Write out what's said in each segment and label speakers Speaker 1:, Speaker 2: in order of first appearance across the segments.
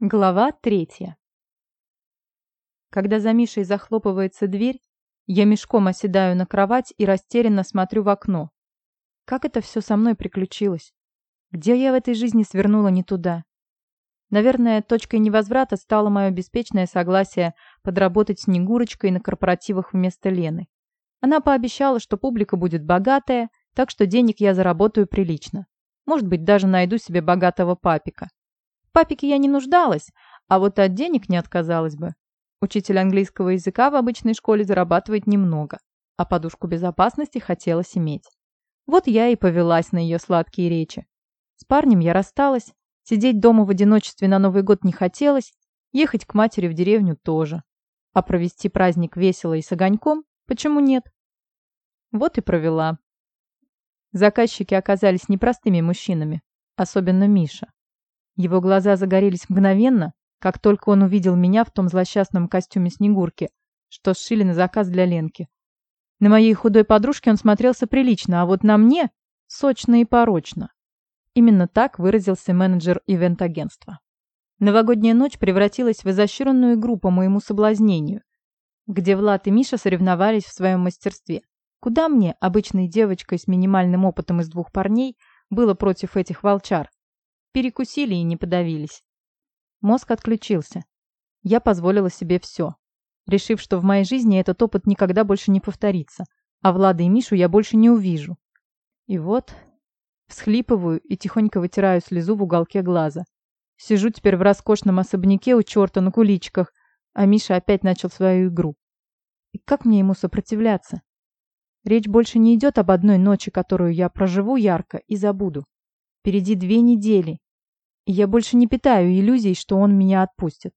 Speaker 1: Глава третья. Когда за Мишей захлопывается дверь, я мешком оседаю на кровать и растерянно смотрю в окно. Как это все со мной приключилось? Где я в этой жизни свернула не туда? Наверное, точкой невозврата стало мое беспечное согласие подработать Снегурочкой на корпоративах вместо Лены. Она пообещала, что публика будет богатая, так что денег я заработаю прилично. Может быть, даже найду себе богатого папика. Папике я не нуждалась, а вот от денег не отказалась бы. Учитель английского языка в обычной школе зарабатывает немного, а подушку безопасности хотелось иметь. Вот я и повелась на ее сладкие речи. С парнем я рассталась, сидеть дома в одиночестве на Новый год не хотелось, ехать к матери в деревню тоже. А провести праздник весело и с огоньком, почему нет? Вот и провела. Заказчики оказались непростыми мужчинами, особенно Миша. Его глаза загорелись мгновенно, как только он увидел меня в том злосчастном костюме Снегурки, что сшили на заказ для Ленки. На моей худой подружке он смотрелся прилично, а вот на мне – сочно и порочно. Именно так выразился менеджер ивент-агентства. Новогодняя ночь превратилась в изощренную игру по моему соблазнению, где Влад и Миша соревновались в своем мастерстве. Куда мне, обычной девочкой с минимальным опытом из двух парней, было против этих волчар? Перекусили и не подавились. Мозг отключился. Я позволила себе все, решив, что в моей жизни этот опыт никогда больше не повторится, а Влада и Мишу я больше не увижу. И вот, всхлипываю и тихонько вытираю слезу в уголке глаза. Сижу теперь в роскошном особняке у черта на куличках, а Миша опять начал свою игру. И как мне ему сопротивляться? Речь больше не идет об одной ночи, которую я проживу ярко и забуду. Впереди две недели, я больше не питаю иллюзий, что он меня отпустит.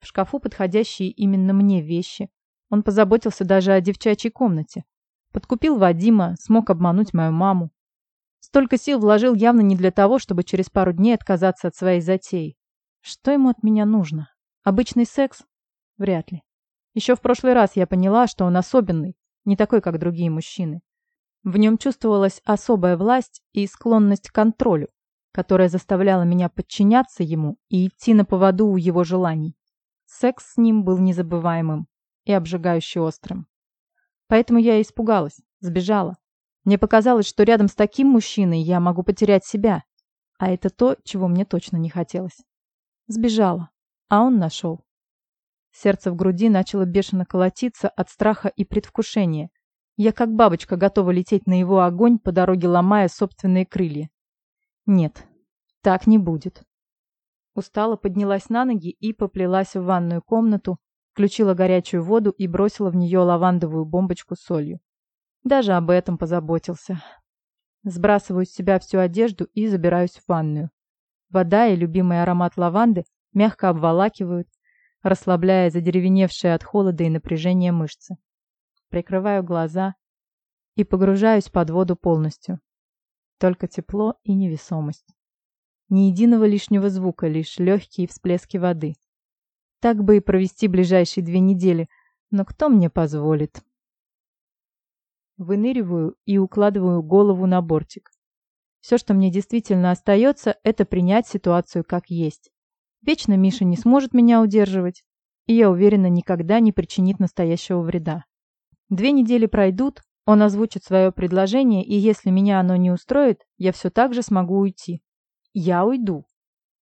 Speaker 1: В шкафу подходящие именно мне вещи. Он позаботился даже о девчачьей комнате. Подкупил Вадима, смог обмануть мою маму. Столько сил вложил явно не для того, чтобы через пару дней отказаться от своей затеи. Что ему от меня нужно? Обычный секс? Вряд ли. Еще в прошлый раз я поняла, что он особенный, не такой, как другие мужчины. В нем чувствовалась особая власть и склонность к контролю, которая заставляла меня подчиняться ему и идти на поводу у его желаний. Секс с ним был незабываемым и обжигающе острым. Поэтому я испугалась, сбежала. Мне показалось, что рядом с таким мужчиной я могу потерять себя, а это то, чего мне точно не хотелось. Сбежала, а он нашел. Сердце в груди начало бешено колотиться от страха и предвкушения – я как бабочка готова лететь на его огонь, по дороге ломая собственные крылья. Нет, так не будет. Устала поднялась на ноги и поплелась в ванную комнату, включила горячую воду и бросила в нее лавандовую бомбочку с солью. Даже об этом позаботился. Сбрасываю с себя всю одежду и забираюсь в ванную. Вода и любимый аромат лаванды мягко обволакивают, расслабляя задеревеневшие от холода и напряжения мышцы прикрываю глаза и погружаюсь под воду полностью. Только тепло и невесомость. Ни единого лишнего звука, лишь легкие всплески воды. Так бы и провести ближайшие две недели, но кто мне позволит? Выныриваю и укладываю голову на бортик. Все, что мне действительно остается, это принять ситуацию как есть. Вечно Миша не сможет меня удерживать, и я уверена, никогда не причинит настоящего вреда. Две недели пройдут, он озвучит свое предложение, и если меня оно не устроит, я все так же смогу уйти. Я уйду.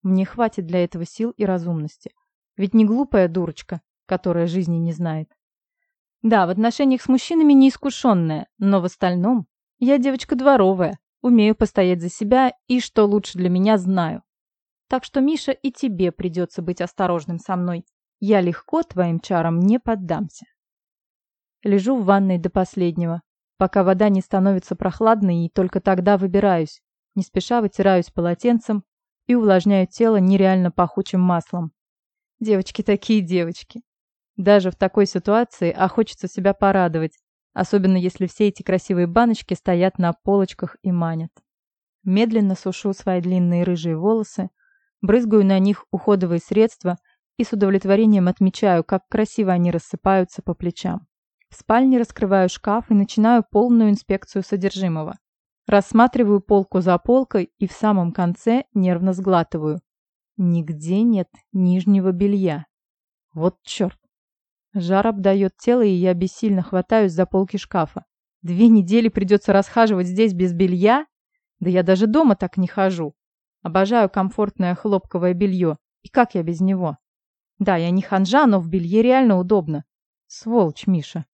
Speaker 1: Мне хватит для этого сил и разумности. Ведь не глупая дурочка, которая жизни не знает. Да, в отношениях с мужчинами неискушенная, но в остальном я девочка дворовая, умею постоять за себя и, что лучше для меня, знаю. Так что, Миша, и тебе придется быть осторожным со мной. Я легко твоим чарам не поддамся. Лежу в ванной до последнего, пока вода не становится прохладной, и только тогда выбираюсь. Не спеша вытираюсь полотенцем и увлажняю тело нереально пахучим маслом. Девочки такие девочки. Даже в такой ситуации, а хочется себя порадовать, особенно если все эти красивые баночки стоят на полочках и манят. Медленно сушу свои длинные рыжие волосы, брызгаю на них уходовые средства и с удовлетворением отмечаю, как красиво они рассыпаются по плечам. В спальне раскрываю шкаф и начинаю полную инспекцию содержимого. Рассматриваю полку за полкой и в самом конце нервно сглатываю. Нигде нет нижнего белья. Вот черт. Жар обдает тело, и я бессильно хватаюсь за полки шкафа. Две недели придется расхаживать здесь без белья? Да я даже дома так не хожу. Обожаю комфортное хлопковое белье. И как я без него? Да, я не ханжа, но в белье реально удобно. Сволочь, Миша.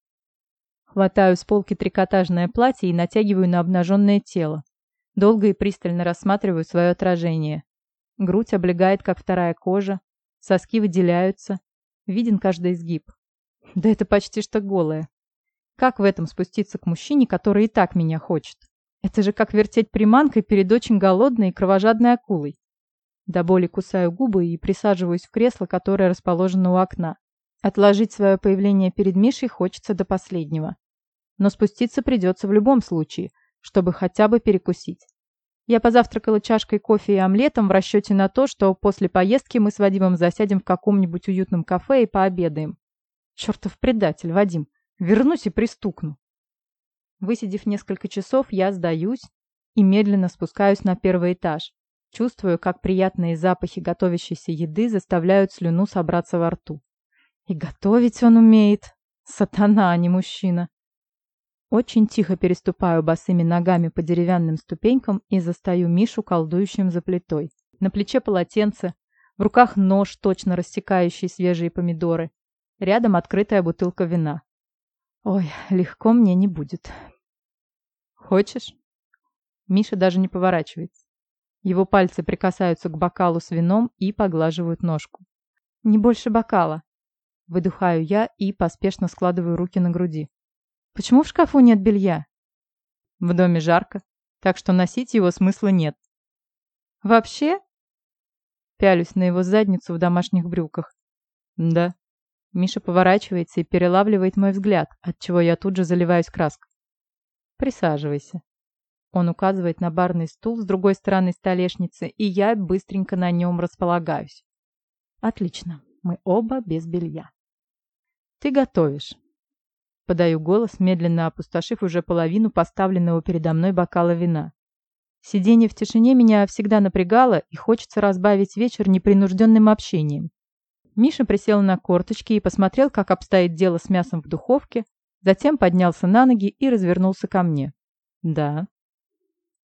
Speaker 1: Хватаю с полки трикотажное платье и натягиваю на обнаженное тело. Долго и пристально рассматриваю свое отражение. Грудь облегает, как вторая кожа. Соски выделяются. Виден каждый изгиб. Да это почти что голое. Как в этом спуститься к мужчине, который и так меня хочет? Это же как вертеть приманкой перед очень голодной и кровожадной акулой. До боли кусаю губы и присаживаюсь в кресло, которое расположено у окна. Отложить свое появление перед Мишей хочется до последнего. Но спуститься придется в любом случае, чтобы хотя бы перекусить. Я позавтракала чашкой кофе и омлетом в расчете на то, что после поездки мы с Вадимом засядем в каком-нибудь уютном кафе и пообедаем. Чертов предатель, Вадим. Вернусь и пристукну. Высидев несколько часов, я сдаюсь и медленно спускаюсь на первый этаж. Чувствую, как приятные запахи готовящейся еды заставляют слюну собраться во рту. И готовить он умеет. Сатана, а не мужчина. Очень тихо переступаю босыми ногами по деревянным ступенькам и застаю Мишу, колдующим за плитой. На плече полотенце, в руках нож, точно рассекающий свежие помидоры. Рядом открытая бутылка вина. Ой, легко мне не будет. Хочешь? Миша даже не поворачивается. Его пальцы прикасаются к бокалу с вином и поглаживают ножку. Не больше бокала. Выдыхаю я и поспешно складываю руки на груди. Почему в шкафу нет белья? В доме жарко, так что носить его смысла нет. Вообще? Пялюсь на его задницу в домашних брюках. Да. Миша поворачивается и перелавливает мой взгляд, от чего я тут же заливаюсь краской. Присаживайся. Он указывает на барный стул с другой стороны столешницы, и я быстренько на нем располагаюсь. Отлично, мы оба без белья. Ты готовишь. Подаю голос, медленно опустошив уже половину поставленного передо мной бокала вина. Сидение в тишине меня всегда напрягало, и хочется разбавить вечер непринужденным общением. Миша присел на корточки и посмотрел, как обстоит дело с мясом в духовке, затем поднялся на ноги и развернулся ко мне. «Да».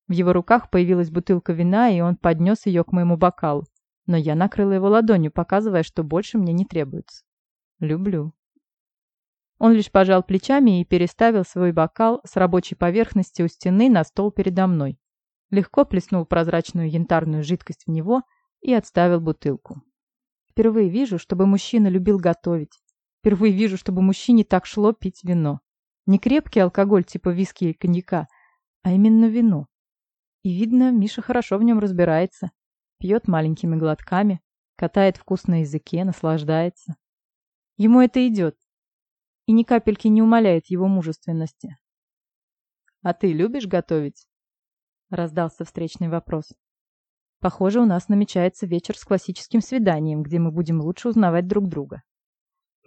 Speaker 1: В его руках появилась бутылка вина, и он поднес ее к моему бокалу, но я накрыла его ладонью, показывая, что больше мне не требуется. «Люблю». Он лишь пожал плечами и переставил свой бокал с рабочей поверхности у стены на стол передо мной. Легко плеснул прозрачную янтарную жидкость в него и отставил бутылку. Впервые вижу, чтобы мужчина любил готовить. Впервые вижу, чтобы мужчине так шло пить вино. Не крепкий алкоголь типа виски или коньяка, а именно вино. И видно, Миша хорошо в нем разбирается. Пьет маленькими глотками, катает вкус на языке, наслаждается. Ему это идет. И ни капельки не умаляет его мужественности. «А ты любишь готовить?» Раздался встречный вопрос. Похоже, у нас намечается вечер с классическим свиданием, где мы будем лучше узнавать друг друга.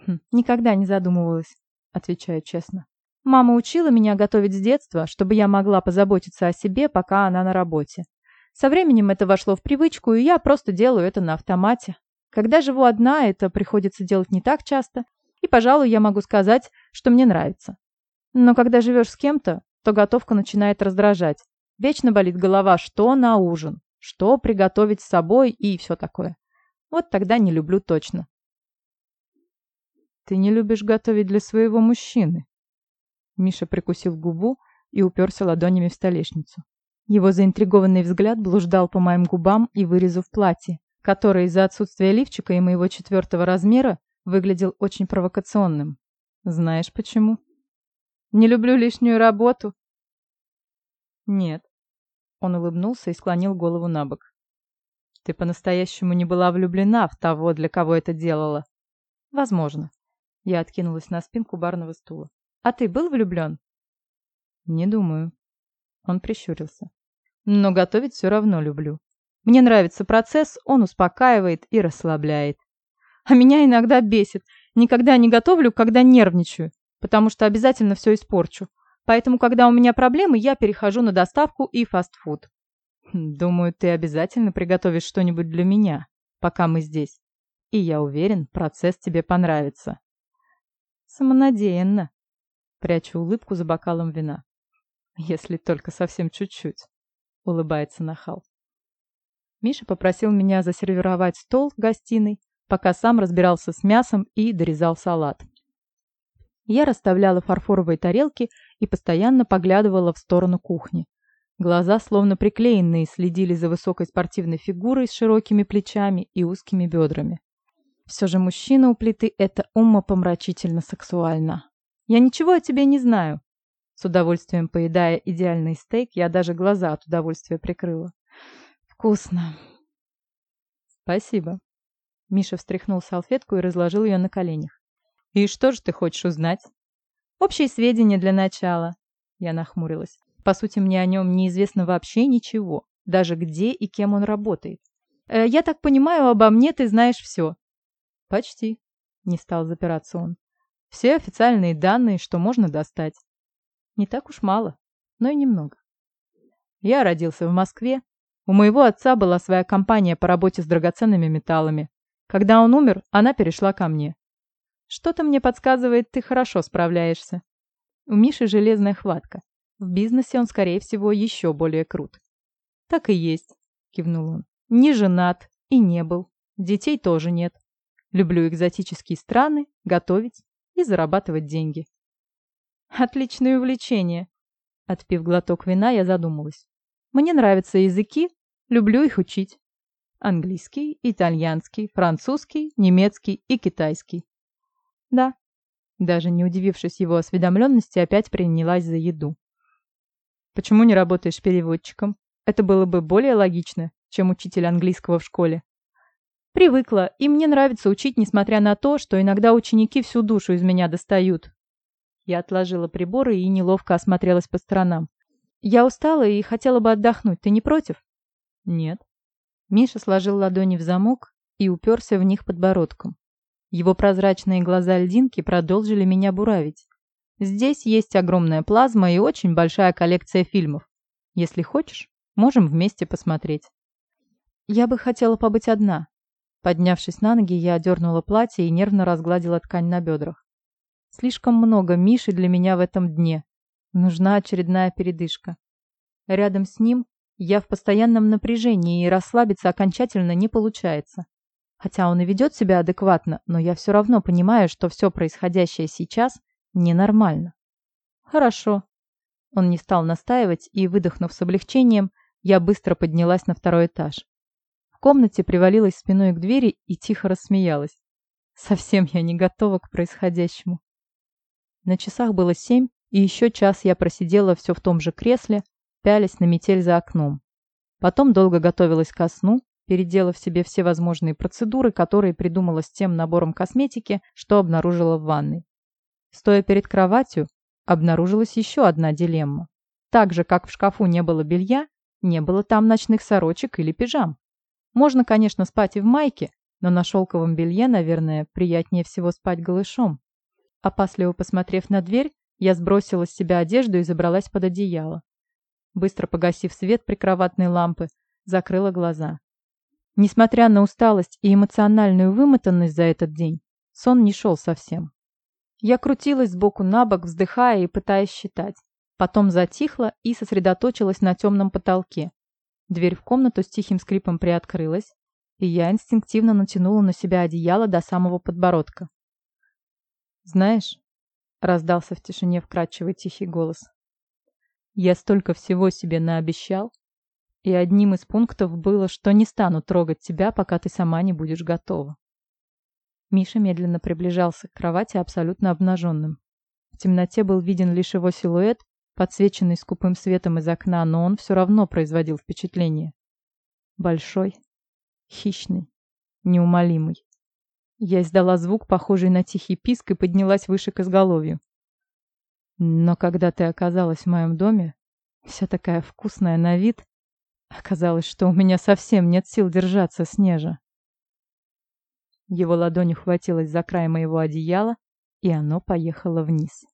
Speaker 1: Хм, никогда не задумывалась, отвечаю честно. Мама учила меня готовить с детства, чтобы я могла позаботиться о себе, пока она на работе. Со временем это вошло в привычку, и я просто делаю это на автомате. Когда живу одна, это приходится делать не так часто, и, пожалуй, я могу сказать, что мне нравится. Но когда живешь с кем-то, то готовка начинает раздражать. Вечно болит голова, что на ужин что приготовить с собой и все такое. Вот тогда не люблю точно. Ты не любишь готовить для своего мужчины. Миша прикусил губу и уперся ладонями в столешницу. Его заинтригованный взгляд блуждал по моим губам и вырезу в платье, которое из-за отсутствия лифчика и моего четвертого размера выглядел очень провокационным. Знаешь почему? Не люблю лишнюю работу. Нет. Он улыбнулся и склонил голову на бок. «Ты по-настоящему не была влюблена в того, для кого это делала?» «Возможно». Я откинулась на спинку барного стула. «А ты был влюблен?» «Не думаю». Он прищурился. «Но готовить все равно люблю. Мне нравится процесс, он успокаивает и расслабляет. А меня иногда бесит. Никогда не готовлю, когда нервничаю, потому что обязательно все испорчу. Поэтому, когда у меня проблемы, я перехожу на доставку и фастфуд. Думаю, ты обязательно приготовишь что-нибудь для меня. пока мы здесь. И я уверен, процесс тебе понравится. Самонадеянно. Прячу улыбку за бокалом вина. Если только совсем чуть-чуть. Улыбается нахал. Миша попросил меня засервировать стол в гостиной, пока сам разбирался с мясом и дорезал салат. Я расставляла фарфоровые тарелки и постоянно поглядывала в сторону кухни. Глаза, словно приклеенные, следили за высокой спортивной фигурой с широкими плечами и узкими бедрами. Все же мужчина у плиты – это умопомрачительно сексуально. Я ничего о тебе не знаю. С удовольствием поедая идеальный стейк, я даже глаза от удовольствия прикрыла. Вкусно. Спасибо. Миша встряхнул салфетку и разложил ее на коленях. И что же ты хочешь узнать? Общие сведения для начала. Я нахмурилась. По сути, мне о нем неизвестно вообще ничего. Даже где и кем он работает. Э, я так понимаю, обо мне ты знаешь все. Почти. Не стал запираться он. Все официальные данные, что можно достать. Не так уж мало, но и немного. Я родился в Москве, у моего отца была своя компания по работе с драгоценными металлами. Когда он умер, она перешла ко мне. Что-то мне подсказывает, ты хорошо справляешься. У Миши железная хватка. В бизнесе он, скорее всего, еще более крут. Так и есть, кивнул он. Не женат и не был. Детей тоже нет. Люблю экзотические страны, готовить и зарабатывать деньги. Отличное увлечение. Отпив глоток вина, я задумалась. Мне нравятся языки, люблю их учить. Английский, итальянский, французский, немецкий и китайский. Да. Даже не удивившись его осведомленности, опять принялась за еду. Почему не работаешь переводчиком? Это было бы более логично, чем учитель английского в школе. Привыкла, и мне нравится учить, несмотря на то, что иногда ученики всю душу из меня достают. Я отложила приборы и неловко осмотрелась по сторонам. Я устала и хотела бы отдохнуть. Ты не против? Нет. Миша сложил ладони в замок и уперся в них подбородком. Его прозрачные глаза льдинки продолжили меня буравить. Здесь есть огромная плазма и очень большая коллекция фильмов. Если хочешь, можем вместе посмотреть. Я бы хотела побыть одна. Поднявшись на ноги, я одернула платье и нервно разгладила ткань на бедрах. Слишком много Миши для меня в этом дне. Нужна очередная передышка. Рядом с ним я в постоянном напряжении, и расслабиться окончательно не получается. Хотя он и ведет себя адекватно, но я все равно понимаю, что все происходящее сейчас ненормально. Хорошо. Он не стал настаивать, и, выдохнув с облегчением, я быстро поднялась на второй этаж. В комнате привалилась спиной к двери и тихо рассмеялась. Совсем я не готова к происходящему. На часах было семь, и еще час я просидела все в том же кресле, пялясь на метель за окном. Потом долго готовилась ко сну, переделав себе все возможные процедуры, которые придумала с тем набором косметики, что обнаружила в ванной. Стоя перед кроватью, обнаружилась еще одна дилемма. Так же, как в шкафу не было белья, не было там ночных сорочек или пижам. Можно, конечно, спать и в майке, но на шелковом белье, наверное, приятнее всего спать голышом. Опасливо посмотрев на дверь, я сбросила с себя одежду и забралась под одеяло. Быстро погасив свет прикроватной лампы, закрыла глаза. Несмотря на усталость и эмоциональную вымотанность за этот день, сон не шел совсем. Я крутилась сбоку на бок, вздыхая и пытаясь считать. Потом затихла и сосредоточилась на темном потолке. Дверь в комнату с тихим скрипом приоткрылась, и я инстинктивно натянула на себя одеяло до самого подбородка. «Знаешь, раздался в тишине вкрадчивый тихий голос. Я столько всего себе наобещал, и одним из пунктов было, что не стану трогать тебя, пока ты сама не будешь готова. Миша медленно приближался к кровати абсолютно обнаженным. В темноте был виден лишь его силуэт, подсвеченный скупым светом из окна, но он все равно производил впечатление. Большой, хищный, неумолимый. Я издала звук, похожий на тихий писк, и поднялась выше к изголовью. Но когда ты оказалась в моем доме, вся такая вкусная на вид, оказалось, что у меня совсем нет сил держаться, Снежа. Его ладонь ухватилась за край моего одеяла, и оно поехало вниз.